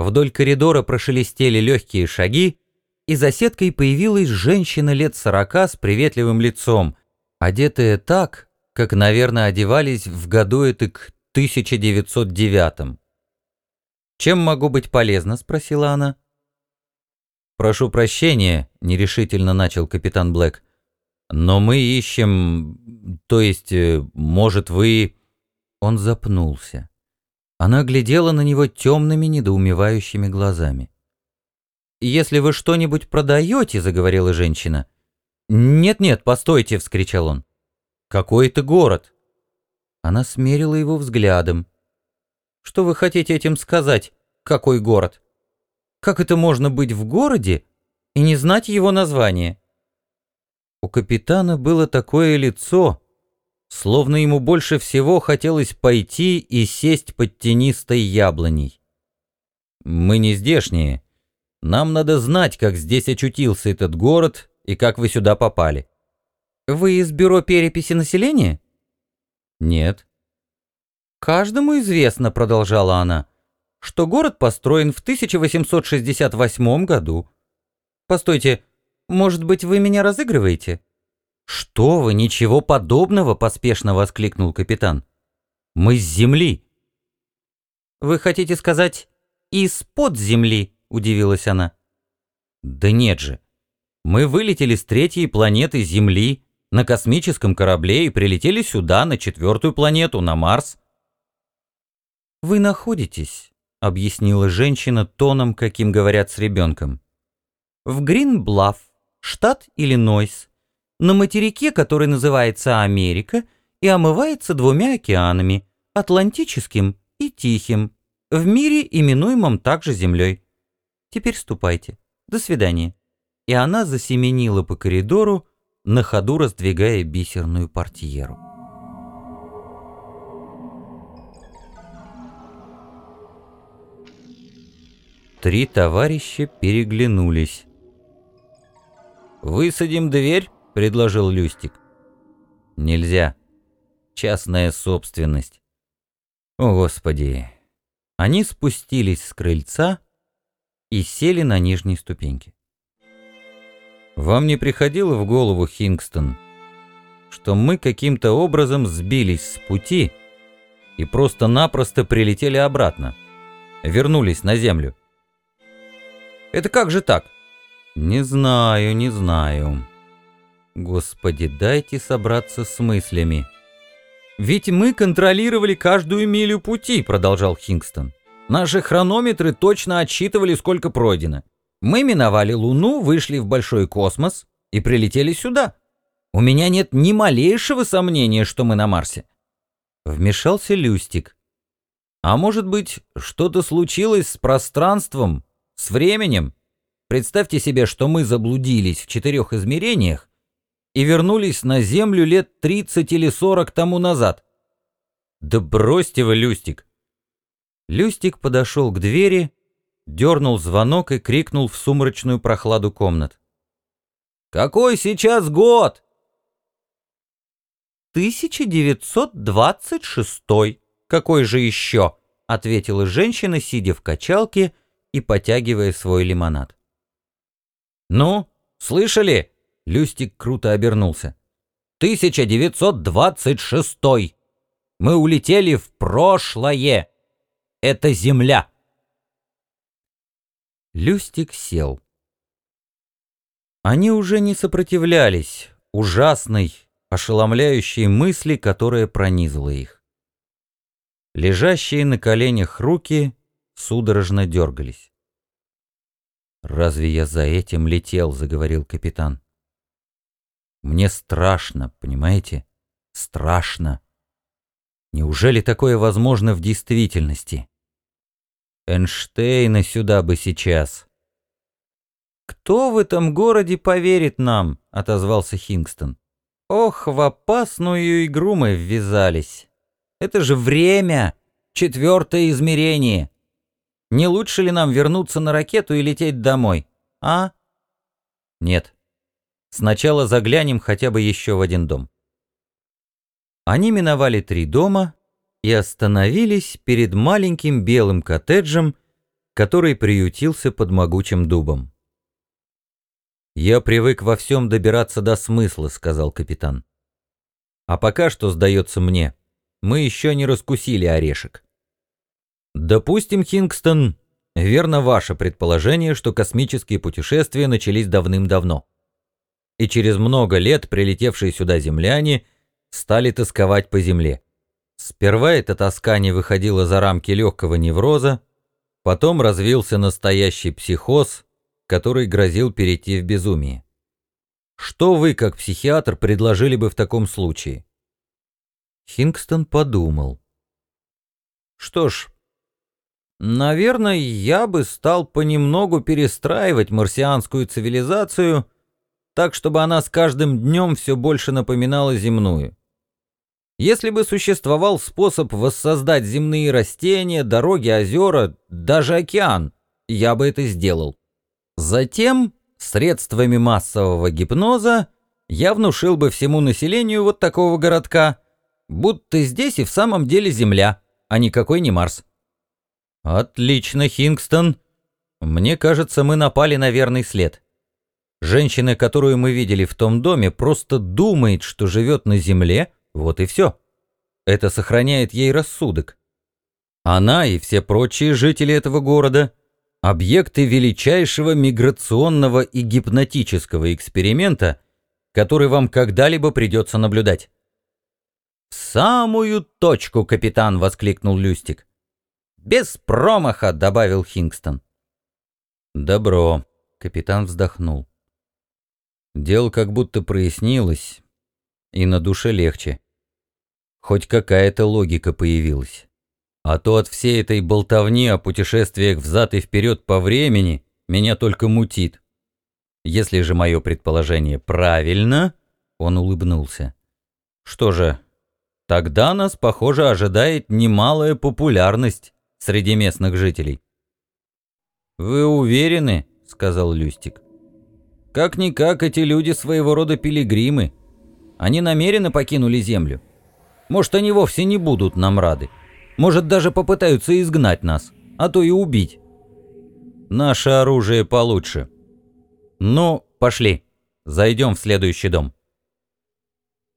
Вдоль коридора прошелестели легкие шаги, и за сеткой появилась женщина лет сорока с приветливым лицом, одетая так, как, наверное, одевались в году этак 1909 «Чем могу быть полезна?» — спросила она. «Прошу прощения», — нерешительно начал капитан Блэк. «Но мы ищем... То есть, э, может, вы...» Он запнулся. Она глядела на него темными, недоумевающими глазами. «Если вы что-нибудь продаете», — заговорила женщина. «Нет-нет, постойте», — вскричал он. «Какой это город?» Она смерила его взглядом. «Что вы хотите этим сказать? Какой город? Как это можно быть в городе и не знать его название?» У капитана было такое лицо, словно ему больше всего хотелось пойти и сесть под тенистой яблоней. «Мы не здешние. Нам надо знать, как здесь очутился этот город и как вы сюда попали». «Вы из бюро переписи населения?» «Нет». «Каждому известно», — продолжала она, — «что город построен в 1868 году. Постойте, может быть, вы меня разыгрываете?» «Что вы, ничего подобного!» — поспешно воскликнул капитан. «Мы с земли!» «Вы хотите сказать, из-под земли?» — удивилась она. «Да нет же! Мы вылетели с третьей планеты Земли на космическом корабле и прилетели сюда, на четвертую планету, на Марс». «Вы находитесь», — объяснила женщина тоном, каким говорят с ребенком, «в Гринблафф, штат Иллинойс, на материке, который называется Америка и омывается двумя океанами – Атлантическим и Тихим, в мире, именуемом также Землей. Теперь ступайте. До свидания». И она засеменила по коридору, на ходу раздвигая бисерную портьеру. Три товарища переглянулись. «Высадим дверь?» — предложил Люстик. «Нельзя. Частная собственность». «О, Господи!» Они спустились с крыльца и сели на нижней ступеньке. «Вам не приходило в голову, Хингстон, что мы каким-то образом сбились с пути и просто-напросто прилетели обратно, вернулись на Землю?» «Это как же так?» «Не знаю, не знаю». Господи, дайте собраться с мыслями. «Ведь мы контролировали каждую милю пути», — продолжал Хингстон. «Наши хронометры точно отсчитывали, сколько пройдено. Мы миновали Луну, вышли в большой космос и прилетели сюда. У меня нет ни малейшего сомнения, что мы на Марсе». Вмешался Люстик. «А может быть, что-то случилось с пространством, с временем? Представьте себе, что мы заблудились в четырех измерениях, и вернулись на Землю лет 30 или 40 тому назад. Да бросьте вы, Люстик. Люстик подошел к двери, дернул звонок и крикнул в сумрачную прохладу комнат. «Какой сейчас год?» «1926. Какой же еще?» — ответила женщина, сидя в качалке и потягивая свой лимонад. «Ну, слышали?» Люстик круто обернулся. 1926. Мы улетели в прошлое. Это земля. Люстик сел. Они уже не сопротивлялись ужасной, ошеломляющей мысли, которая пронизала их. Лежащие на коленях руки судорожно дергались. «Разве я за этим летел?» — заговорил капитан. Мне страшно, понимаете? Страшно. Неужели такое возможно в действительности? Эйнштейна сюда бы сейчас. «Кто в этом городе поверит нам?» — отозвался Хингстон. «Ох, в опасную игру мы ввязались. Это же время, четвертое измерение. Не лучше ли нам вернуться на ракету и лететь домой, а?» «Нет», Сначала заглянем хотя бы еще в один дом. Они миновали три дома и остановились перед маленьким белым коттеджем, который приютился под могучим дубом. «Я привык во всем добираться до смысла», — сказал капитан. «А пока что, сдается мне, мы еще не раскусили орешек. Допустим, Хингстон, верно ваше предположение, что космические путешествия начались давным-давно. И через много лет прилетевшие сюда земляне стали тосковать по земле. Сперва эта тоска не выходила за рамки легкого невроза, потом развился настоящий психоз, который грозил перейти в безумие. Что вы, как психиатр, предложили бы в таком случае? Хингстон подумал. Что ж, наверное, я бы стал понемногу перестраивать марсианскую цивилизацию так, чтобы она с каждым днем все больше напоминала земную. Если бы существовал способ воссоздать земные растения, дороги, озера, даже океан, я бы это сделал. Затем, средствами массового гипноза, я внушил бы всему населению вот такого городка, будто здесь и в самом деле Земля, а никакой не Марс. Отлично, Хингстон. Мне кажется, мы напали на верный след. Женщина, которую мы видели в том доме, просто думает, что живет на Земле, вот и все. Это сохраняет ей рассудок. Она и все прочие жители этого города — объекты величайшего миграционного и гипнотического эксперимента, который вам когда-либо придется наблюдать. «В самую точку, капитан!» — воскликнул Люстик. «Без промаха!» — добавил Хингстон. «Добро!» — капитан вздохнул. Дело как будто прояснилось, и на душе легче. Хоть какая-то логика появилась. А то от всей этой болтовни о путешествиях взад и вперед по времени меня только мутит. Если же мое предположение правильно, он улыбнулся. Что же, тогда нас, похоже, ожидает немалая популярность среди местных жителей. «Вы уверены?» — сказал Люстик. «Как-никак эти люди своего рода пилигримы. Они намеренно покинули Землю. Может, они вовсе не будут нам рады. Может, даже попытаются изгнать нас, а то и убить. Наше оружие получше. Ну, пошли, зайдем в следующий дом».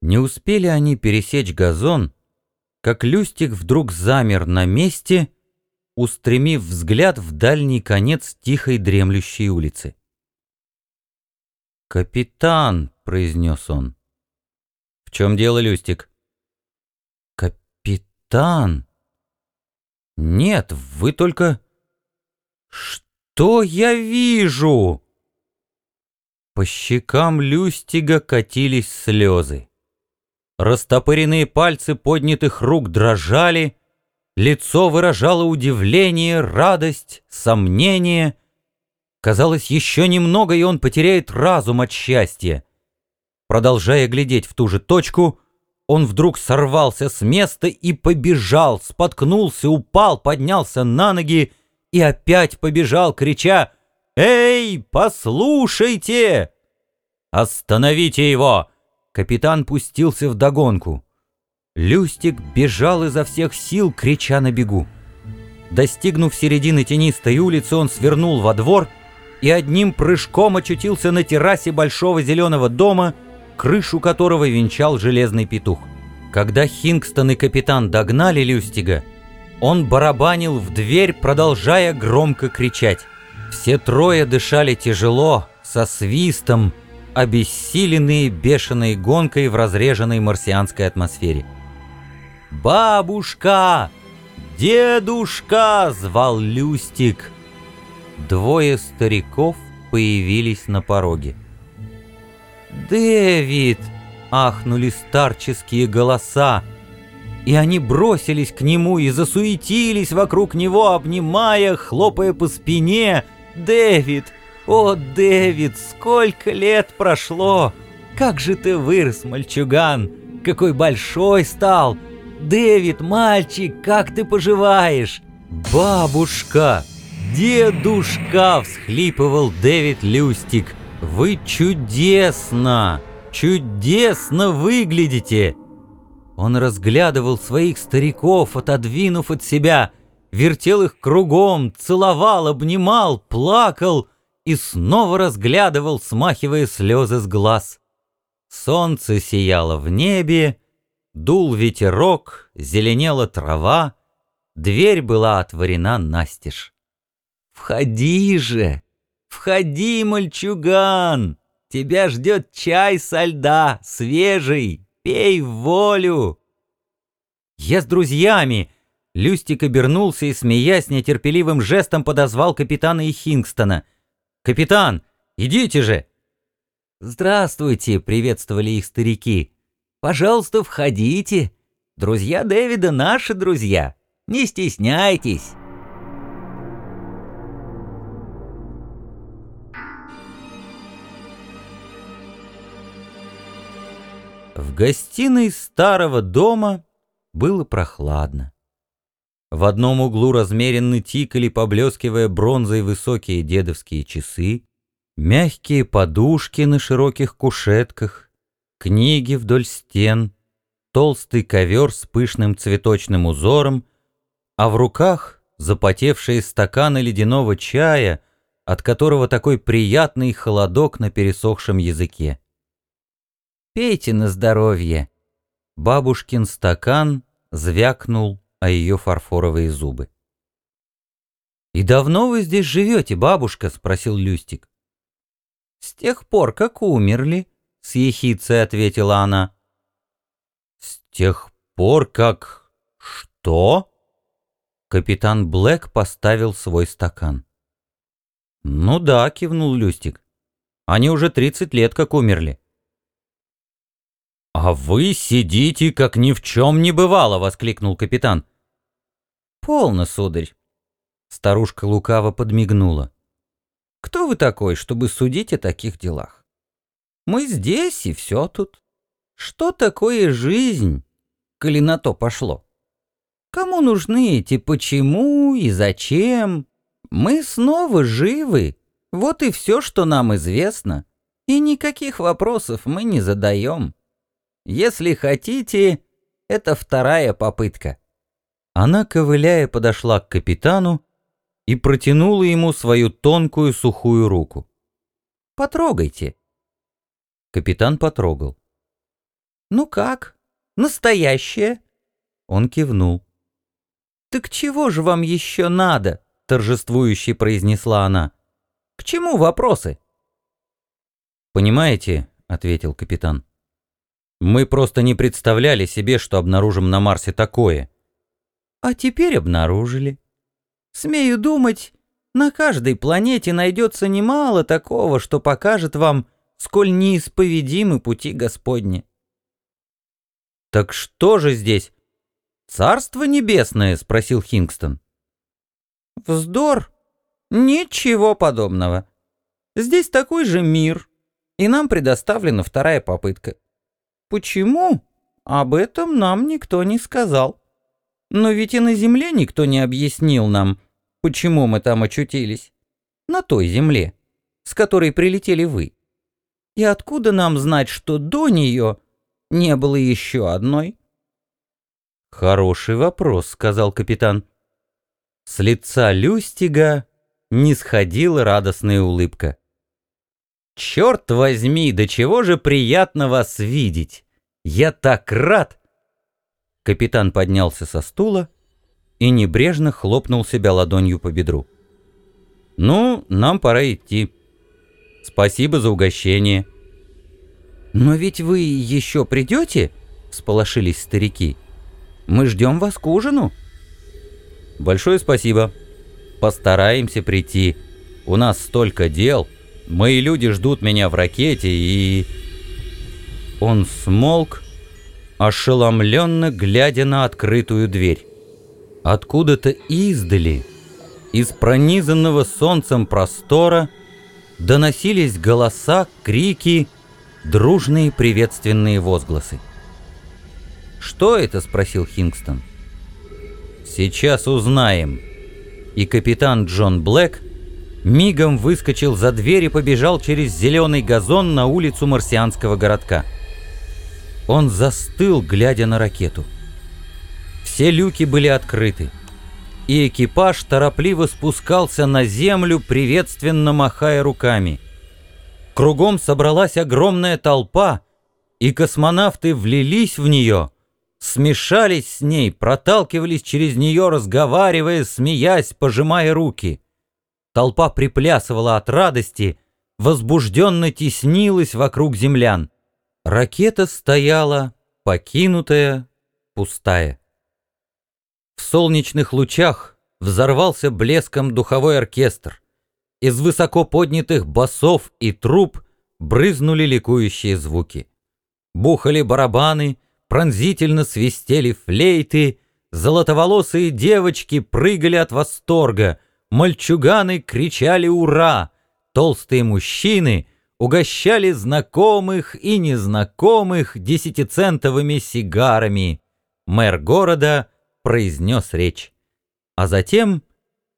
Не успели они пересечь газон, как Люстик вдруг замер на месте, устремив взгляд в дальний конец тихой дремлющей улицы. «Капитан», — произнес он. «В чем дело, Люстик?» «Капитан?» «Нет, вы только...» «Что я вижу?» По щекам Люстига катились слезы. Растопыренные пальцы поднятых рук дрожали, лицо выражало удивление, радость, сомнение — Казалось, еще немного, и он потеряет разум от счастья. Продолжая глядеть в ту же точку, он вдруг сорвался с места и побежал, споткнулся, упал, поднялся на ноги и опять побежал, крича «Эй, послушайте!» «Остановите его!» Капитан пустился в догонку. Люстик бежал изо всех сил, крича на бегу. Достигнув середины тенистой улицы, он свернул во двор и одним прыжком очутился на террасе большого зеленого дома, крышу которого венчал железный петух. Когда Хингстон и капитан догнали Люстига, он барабанил в дверь, продолжая громко кричать. Все трое дышали тяжело, со свистом, обессиленные бешеной гонкой в разреженной марсианской атмосфере. «Бабушка! Дедушка!» — звал Люстик. Двое стариков появились на пороге. «Дэвид!» — ахнули старческие голоса, и они бросились к нему и засуетились вокруг него, обнимая, хлопая по спине. «Дэвид! О, Дэвид, сколько лет прошло! Как же ты вырос, мальчуган! Какой большой стал! Дэвид, мальчик, как ты поживаешь?» «Бабушка!» «Дедушка!» — всхлипывал Дэвид Люстик. «Вы чудесно! Чудесно выглядите!» Он разглядывал своих стариков, отодвинув от себя. вертел их кругом, целовал, обнимал, плакал и снова разглядывал, смахивая слезы с глаз. Солнце сияло в небе, дул ветерок, зеленела трава, дверь была отворена настежь. «Входи же! Входи, мальчуган! Тебя ждет чай со льда, свежий, пей в волю!» «Я с друзьями!» Люстик обернулся и, смеясь, нетерпеливым жестом подозвал капитана и Хингстона. «Капитан, идите же!» «Здравствуйте!» — приветствовали их старики. «Пожалуйста, входите! Друзья Дэвида — наши друзья! Не стесняйтесь!» В гостиной старого дома было прохладно. В одном углу размеренно тикали, поблескивая бронзой высокие дедовские часы, мягкие подушки на широких кушетках, книги вдоль стен, толстый ковер с пышным цветочным узором, а в руках запотевшие стаканы ледяного чая, от которого такой приятный холодок на пересохшем языке. «Пейте на здоровье!» Бабушкин стакан звякнул о ее фарфоровые зубы. «И давно вы здесь живете, бабушка?» — спросил Люстик. «С тех пор, как умерли», — с ехицей ответила она. «С тех пор, как... что?» Капитан Блэк поставил свой стакан. «Ну да», — кивнул Люстик. «Они уже тридцать лет как умерли». «А вы сидите, как ни в чем не бывало!» — воскликнул капитан. «Полно, сударь!» Старушка лукаво подмигнула. «Кто вы такой, чтобы судить о таких делах? Мы здесь, и все тут. Что такое жизнь, коли на то пошло? Кому нужны эти почему и зачем? Мы снова живы, вот и все, что нам известно, и никаких вопросов мы не задаем». Если хотите, это вторая попытка». Она, ковыляя, подошла к капитану и протянула ему свою тонкую сухую руку. «Потрогайте». Капитан потрогал. «Ну как? Настоящее?» Он кивнул. «Так чего же вам еще надо?» — торжествующе произнесла она. «К чему вопросы?» «Понимаете», — ответил капитан, мы просто не представляли себе, что обнаружим на Марсе такое. А теперь обнаружили. Смею думать, на каждой планете найдется немало такого, что покажет вам, сколь неисповедимы пути Господни. «Так что же здесь? Царство небесное?» — спросил Хингстон. «Вздор! Ничего подобного. Здесь такой же мир, и нам предоставлена вторая попытка. Почему? Об этом нам никто не сказал. Но ведь и на Земле никто не объяснил нам, почему мы там очутились. На той Земле, с которой прилетели вы. И откуда нам знать, что до нее не было еще одной? «Хороший вопрос», — сказал капитан. С лица Люстига не сходила радостная улыбка. «Черт возьми, до чего же приятно вас видеть! Я так рад!» Капитан поднялся со стула и небрежно хлопнул себя ладонью по бедру. «Ну, нам пора идти. Спасибо за угощение». «Но ведь вы еще придете?» — всполошились старики. «Мы ждем вас к ужину». «Большое спасибо. Постараемся прийти. У нас столько дел. Мои люди ждут меня в ракете и...» Он смолк, ошеломленно глядя на открытую дверь. Откуда-то издали, из пронизанного солнцем простора, доносились голоса, крики, дружные приветственные возгласы. «Что это?» — спросил Хингстон. «Сейчас узнаем». И капитан Джон Блэк мигом выскочил за дверь и побежал через зеленый газон на улицу марсианского городка. Он застыл, глядя на ракету. Все люки были открыты. и экипаж торопливо спускался на землю, приветственно махая руками. Кругом собралась огромная толпа, и космонавты влились в нее, смешались с ней, проталкивались через нее, разговаривая, смеясь, пожимая руки. Толпа приплясывала от радости, возбужденно теснилась вокруг землян. Ракета стояла, покинутая, пустая. В солнечных лучах взорвался блеском духовой оркестр. Из высоко поднятых басов и труб брызнули ликующие звуки. Бухали барабаны, пронзительно свистели флейты, золотоволосые девочки прыгали от восторга, мальчуганы кричали «Ура!», толстые мужчины угощали знакомых и незнакомых десятицентовыми сигарами. Мэр города произнес речь. А затем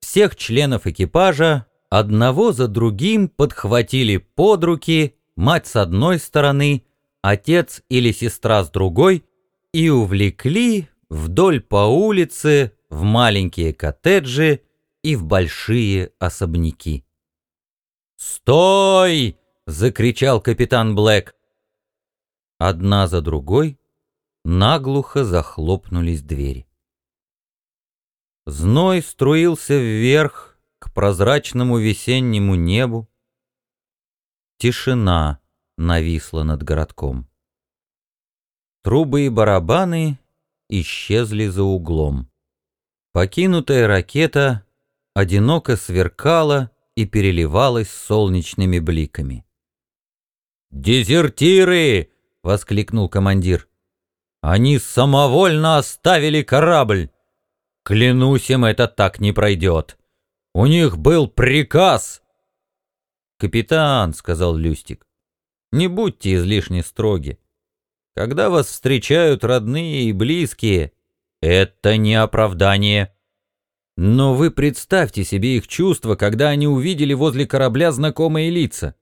всех членов экипажа одного за другим подхватили под руки мать с одной стороны, отец или сестра с другой и увлекли вдоль по улице в маленькие коттеджи и в большие особняки. «Стой!» — закричал капитан Блэк. Одна за другой наглухо захлопнулись двери. Зной струился вверх к прозрачному весеннему небу. Тишина нависла над городком. Трубы и барабаны исчезли за углом. Покинутая ракета одиноко сверкала и переливалась солнечными бликами. «Дезертиры!» — воскликнул командир. «Они самовольно оставили корабль! Клянусь им, это так не пройдет! У них был приказ!» «Капитан», — сказал Люстик, — «не будьте излишне строги. Когда вас встречают родные и близкие, это не оправдание». Но вы представьте себе их чувства, когда они увидели возле корабля знакомые лица.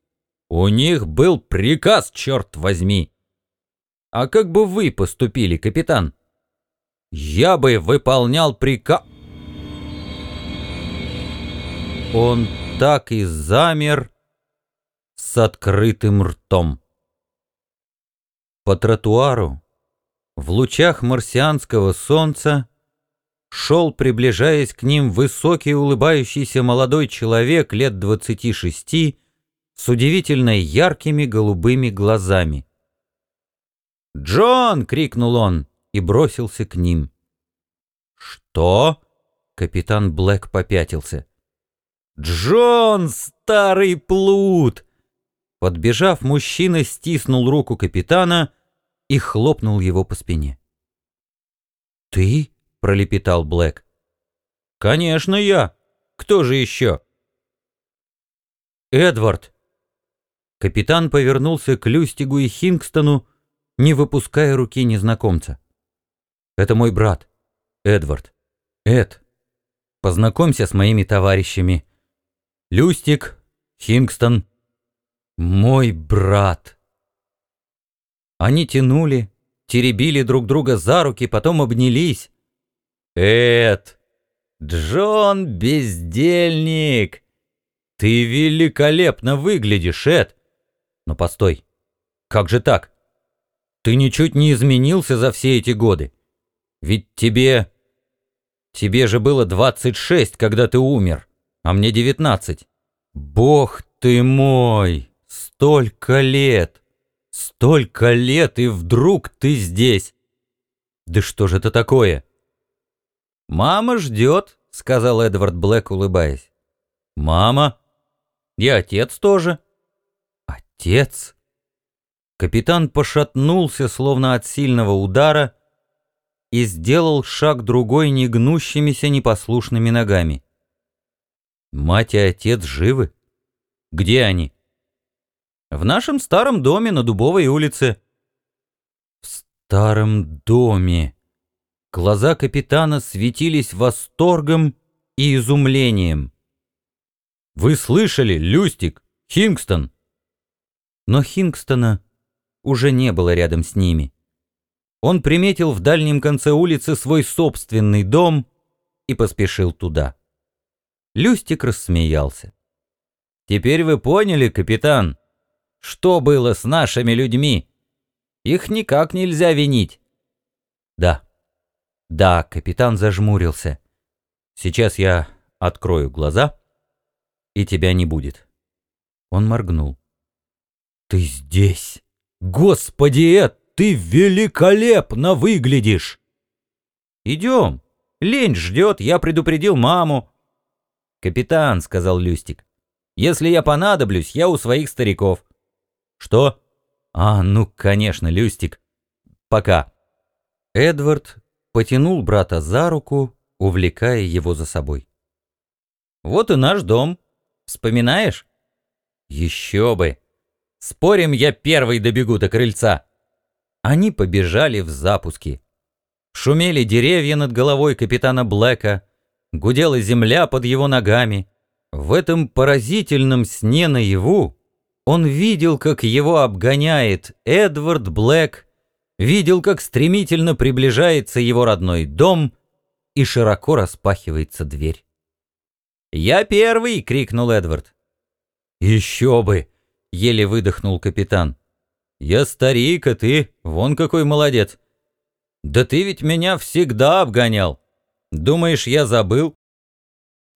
У них был приказ, черт возьми. А как бы вы поступили, капитан? Я бы выполнял приказ... Он так и замер с открытым ртом. По тротуару, в лучах марсианского солнца, шел, приближаясь к ним, высокий улыбающийся молодой человек лет двадцати шести с удивительно яркими голубыми глазами. «Джон!» — крикнул он и бросился к ним. «Что?» — капитан Блэк попятился. «Джон, старый плут!» Подбежав, мужчина стиснул руку капитана и хлопнул его по спине. «Ты?» — пролепетал Блэк. «Конечно я! Кто же еще?» «Эдвард!» Капитан повернулся к Люстигу и Хингстону, не выпуская руки незнакомца. «Это мой брат, Эдвард. Эд, познакомься с моими товарищами. Люстик, Хингстон, мой брат». Они тянули, теребили друг друга за руки, потом обнялись. «Эд! Джон Бездельник! Ты великолепно выглядишь, Эд! Но постой, как же так? Ты ничуть не изменился за все эти годы. Ведь тебе... Тебе же было 26, когда ты умер, а мне 19. Бог ты мой! Столько лет! Столько лет, и вдруг ты здесь! Да что же это такое? «Мама ждет», — сказал Эдвард Блэк, улыбаясь. «Мама? И отец тоже». «Отец?» Капитан пошатнулся, словно от сильного удара, и сделал шаг другой негнущимися непослушными ногами. «Мать и отец живы? Где они?» «В нашем старом доме на Дубовой улице». «В старом доме?» Глаза капитана светились восторгом и изумлением. «Вы слышали, Люстик, Хингстон?» Но Хингстона уже не было рядом с ними. Он приметил в дальнем конце улицы свой собственный дом и поспешил туда. Люстик рассмеялся. «Теперь вы поняли, капитан, что было с нашими людьми? Их никак нельзя винить». «Да, да», — капитан зажмурился. «Сейчас я открою глаза, и тебя не будет». Он моргнул. «Ты здесь! Господи, Эд, ты великолепно выглядишь!» «Идем. Лень ждет, я предупредил маму». «Капитан», — сказал Люстик, — «если я понадоблюсь, я у своих стариков». «Что?» «А, ну, конечно, Люстик. Пока». Эдвард потянул брата за руку, увлекая его за собой. «Вот и наш дом. Вспоминаешь?» «Еще бы! Спорим, я первый добегу до крыльца!» Они побежали в запуске. Шумели деревья над головой капитана Блэка, гудела земля под его ногами. В этом поразительном сне наяву он видел, как его обгоняет Эдвард Блэк, видел, как стремительно приближается его родной дом и широко распахивается дверь. «Я первый!» — крикнул Эдвард. «Еще бы!» — еле выдохнул капитан. «Я старик, а ты вон какой молодец!» «Да ты ведь меня всегда обгонял! Думаешь, я забыл?»